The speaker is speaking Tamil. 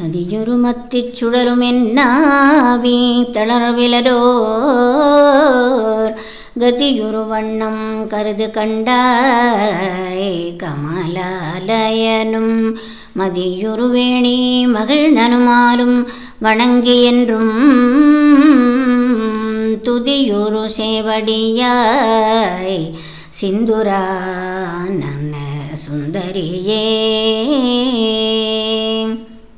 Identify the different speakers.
Speaker 1: நதியொரு மத்திச் சுழலும் என்னாவி தளர்விலரோர் கதியொரு வண்ணம் கருது கண்டாய் கமலாலயனும் மதியொரு வேணி மகிழ்நனுமாலும் வணங்கி என்றும் துதியொரு சேவடியாய் சிந்துரா நன்ன சுந்தரியே